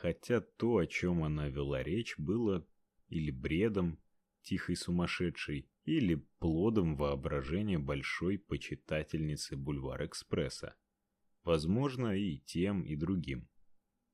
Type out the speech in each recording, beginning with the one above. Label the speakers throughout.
Speaker 1: Хотя то, о чем она вела речь, было или бредом тихой сумасшедшей, или плодом воображения большой почитательницы Бульвар-экспресса. Возможно, и тем, и другим.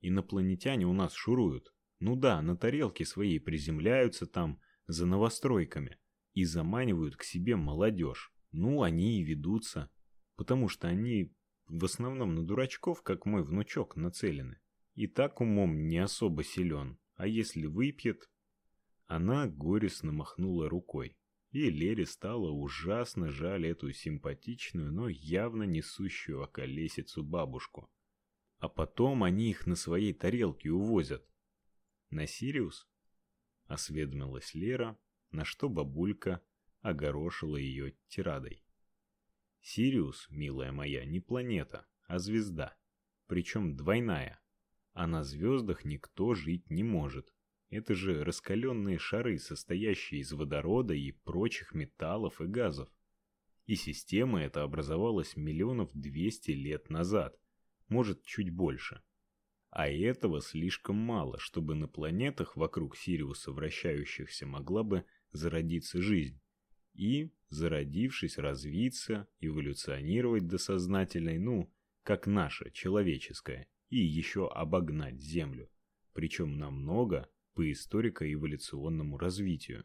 Speaker 1: Инопланетяне у нас шуруют. Ну да, на тарелке своей приземляются там за новостройками и заманивают к себе молодежь. Ну, они и ведутся, потому что они в основном на дурачков, как мой внучок, нацелены. И так умом не особо силен, а если выпьет... Она горестно махнула рукой, и Лере стало ужасно жаль эту симпатичную, но явно несущую околесицу бабушку. А потом они их на своей тарелке увозят. На Сириус? Осведомилась Лера, на что бабулька огорошила ее тирадой. Сириус, милая моя, не планета, а звезда, причем двойная. А на звездах никто жить не может. Это же раскаленные шары, состоящие из водорода и прочих металлов и газов. И система эта образовалась миллионов двести лет назад, может, чуть больше. А этого слишком мало, чтобы на планетах вокруг Сириуса вращающихся могла бы зародиться жизнь. И, зародившись, развиться, эволюционировать до сознательной, ну, как наша, человеческая, и еще обогнать Землю. Причем намного по историко-эволюционному развитию.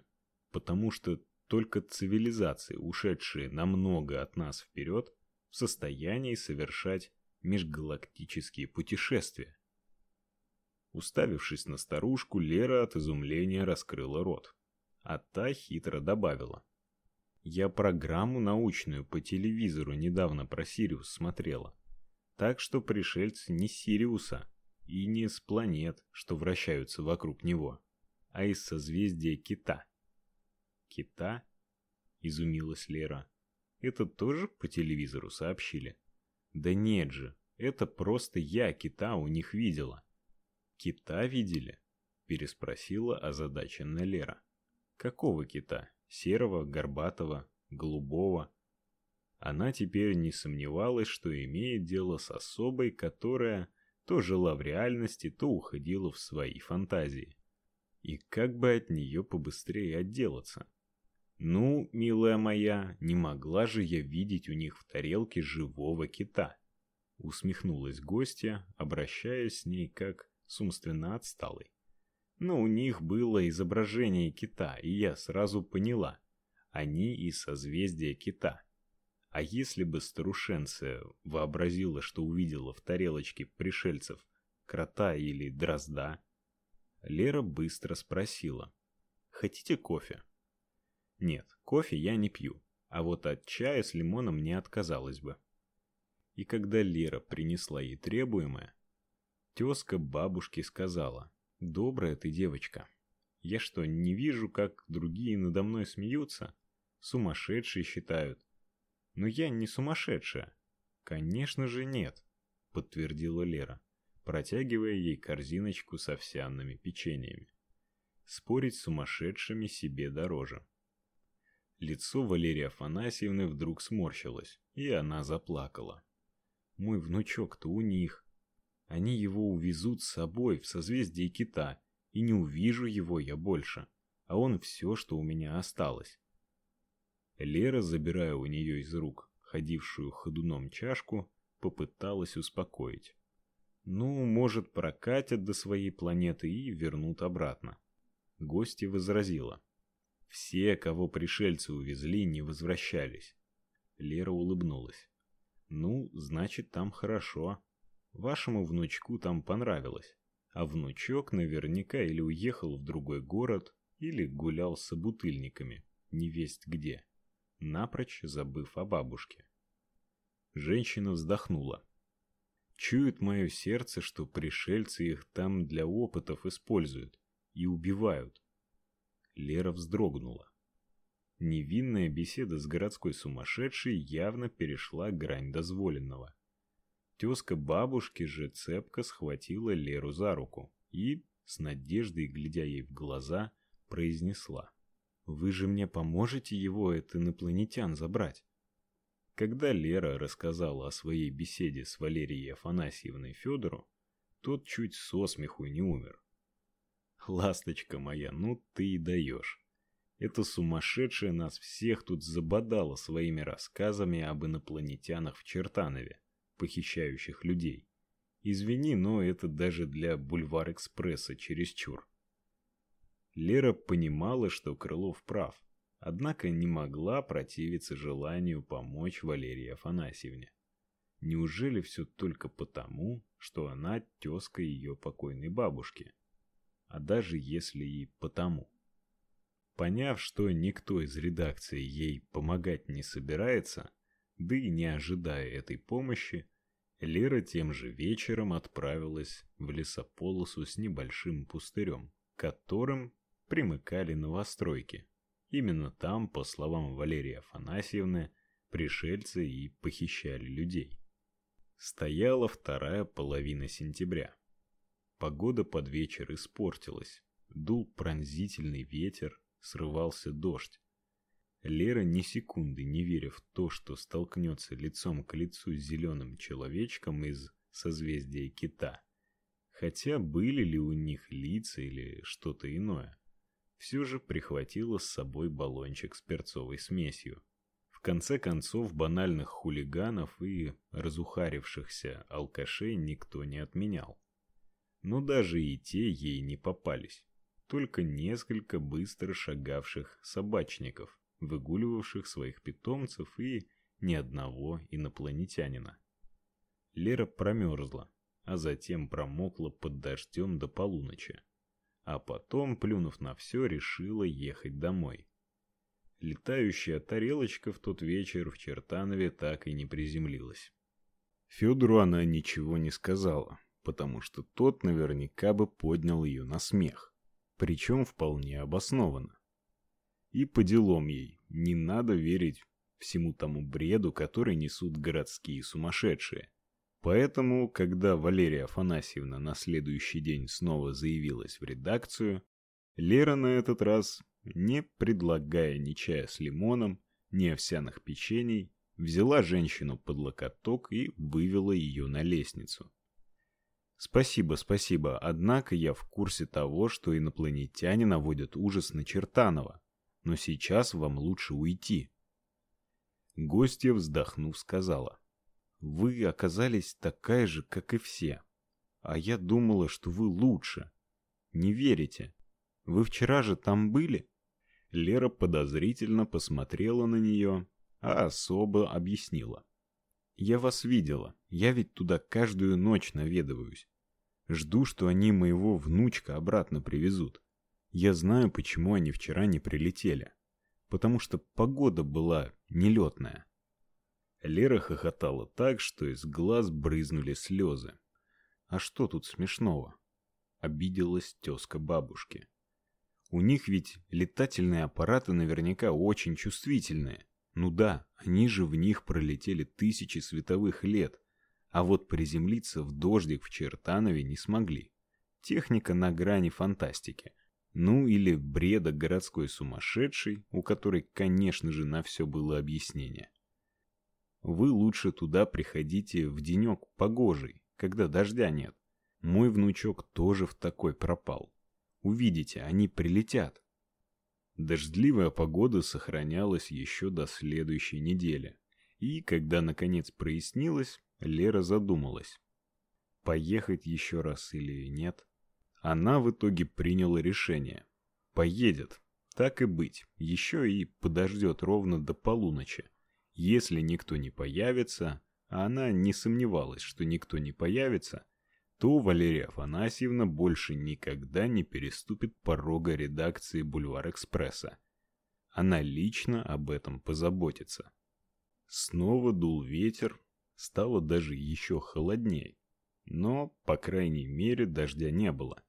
Speaker 1: Потому что только цивилизации, ушедшие намного от нас вперед, в состоянии совершать межгалактические путешествия. Уставившись на старушку, Лера от изумления раскрыла рот. А та хитро добавила. «Я программу научную по телевизору недавно про Сириус смотрела. Так что пришельцы не Сириуса и не с планет, что вращаются вокруг него, а из созвездия Кита». «Кита?» — изумилась Лера. «Это тоже по телевизору сообщили?» «Да нет же, это просто я Кита у них видела». «Кита видели?» — переспросила озадаченная Лера. «Какого кита? Серого, горбатого, голубого?» Она теперь не сомневалась, что имеет дело с особой, которая то жила в реальности, то уходила в свои фантазии. И как бы от нее побыстрее отделаться? Ну, милая моя, не могла же я видеть у них в тарелке живого кита. Усмехнулась гостья, обращаясь с ней как с умственно отсталой. Но у них было изображение кита, и я сразу поняла. Они из созвездия кита. А если бы старушенция вообразила, что увидела в тарелочке пришельцев крота или дрозда? Лера быстро спросила. «Хотите кофе?» «Нет, кофе я не пью, а вот от чая с лимоном не отказалась бы». И когда Лера принесла ей требуемое, Тезка бабушке сказала, «Добрая ты девочка. Я что, не вижу, как другие надо мной смеются? Сумасшедшие считают. Но я не сумасшедшая». «Конечно же нет», — подтвердила Лера, протягивая ей корзиночку с овсяными печеньями. Спорить с сумасшедшими себе дороже. Лицо Валерии Афанасьевны вдруг сморщилось, и она заплакала. «Мой внучок-то у них, они его увезут с собой в созвездие кита, и не увижу его я больше, а он все, что у меня осталось. Лера, забирая у нее из рук ходившую ходуном чашку, попыталась успокоить. Ну, может, прокатят до своей планеты и вернут обратно. Гостья возразила. Все, кого пришельцы увезли, не возвращались. Лера улыбнулась. Ну, значит, там хорошо. Вашему внучку там понравилось, а внучок наверняка или уехал в другой город, или гулял с собутыльниками, невесть где, напрочь забыв о бабушке. Женщина вздохнула. Чует мое сердце, что пришельцы их там для опытов используют и убивают. Лера вздрогнула. Невинная беседа с городской сумасшедшей явно перешла грань дозволенного. Тезка бабушки же цепко схватила Леру за руку и, с надеждой глядя ей в глаза, произнесла. «Вы же мне поможете его от инопланетян забрать?» Когда Лера рассказала о своей беседе с Валерией Афанасьевной Федору, тот чуть со смеху не умер. Ласточка моя, ну ты и даешь. Эта сумасшедшая нас всех тут забодала своими рассказами об инопланетянах в Чертанове, похищающих людей. Извини, но это даже для Бульвар-экспресса чересчур. Лера понимала, что Крылов прав, однако не могла противиться желанию помочь Валерии Афанасьевне. Неужели все только потому, что она тезка ее покойной бабушки? А даже если и потому. Поняв, что никто из редакции ей помогать не собирается, да и не ожидая этой помощи, Лера тем же вечером отправилась в лесополосу с небольшим пустырем, которым примыкали новостройки. Именно там, по словам Валерии Афанасьевны, пришельцы и похищали людей. Стояла вторая половина сентября. Погода под вечер испортилась. Дул пронзительный ветер, срывался дождь. Лера ни секунды не веря в то, что столкнется лицом к лицу с зеленым человечком из созвездия Кита. Хотя были ли у них лица или что-то иное, все же прихватила с собой баллончик с перцовой смесью. В конце концов, банальных хулиганов и разухарившихся алкашей никто не отменял. Но даже и те ей не попались, только несколько быстро шагавших собачников выгуливавших своих питомцев и ни одного инопланетянина. Лера промерзла, а затем промокла под дождем до полуночи. А потом, плюнув на все, решила ехать домой. Летающая тарелочка в тот вечер в Чертанове так и не приземлилась. Федору она ничего не сказала, потому что тот наверняка бы поднял ее на смех, причем вполне обоснованно. И по делам ей, не надо верить всему тому бреду, который несут городские сумасшедшие. Поэтому, когда Валерия Афанасьевна на следующий день снова заявилась в редакцию, Лера на этот раз, не предлагая ни чая с лимоном, ни овсяных печений, взяла женщину под локоток и вывела ее на лестницу. Спасибо, спасибо, однако я в курсе того, что инопланетяне наводят ужас на Чертанова но сейчас вам лучше уйти. Гостья, вздохнув, сказала. Вы оказались такая же, как и все. А я думала, что вы лучше. Не верите? Вы вчера же там были? Лера подозрительно посмотрела на нее, а особо объяснила. Я вас видела. Я ведь туда каждую ночь наведываюсь. Жду, что они моего внучка обратно привезут. Я знаю, почему они вчера не прилетели. Потому что погода была нелетная. Лера хохотала так, что из глаз брызнули слезы. А что тут смешного? Обиделась тезка бабушки. У них ведь летательные аппараты наверняка очень чувствительные. Ну да, они же в них пролетели тысячи световых лет, а вот приземлиться в дождик в Чертанове не смогли. Техника на грани фантастики. Ну или бреда городской сумасшедшей, у которой, конечно же, на все было объяснение. Вы лучше туда приходите в денек погожий, когда дождя нет. Мой внучок тоже в такой пропал. Увидите, они прилетят. Дождливая погода сохранялась еще до следующей недели. И, когда наконец прояснилось, Лера задумалась. Поехать еще раз или нет? Она в итоге приняла решение. Поедет. Так и быть. Еще и подождет ровно до полуночи. Если никто не появится, а она не сомневалась, что никто не появится, то Валерия Афанасьевна больше никогда не переступит порога редакции Бульвар-экспресса. Она лично об этом позаботится. Снова дул ветер, стало даже еще холоднее. Но, по крайней мере, дождя не было.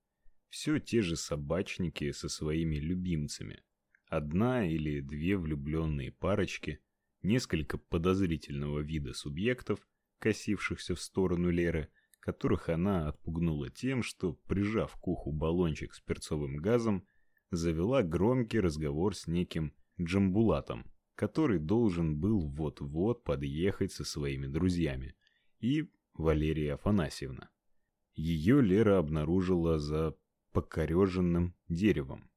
Speaker 1: Все те же собачники со своими любимцами. Одна или две влюбленные парочки, несколько подозрительного вида субъектов, косившихся в сторону Леры, которых она отпугнула тем, что, прижав к уху баллончик с перцовым газом, завела громкий разговор с неким Джамбулатом, который должен был вот-вот подъехать со своими друзьями, и Валерия Афанасьевна. Ее Лера обнаружила за покореженным деревом.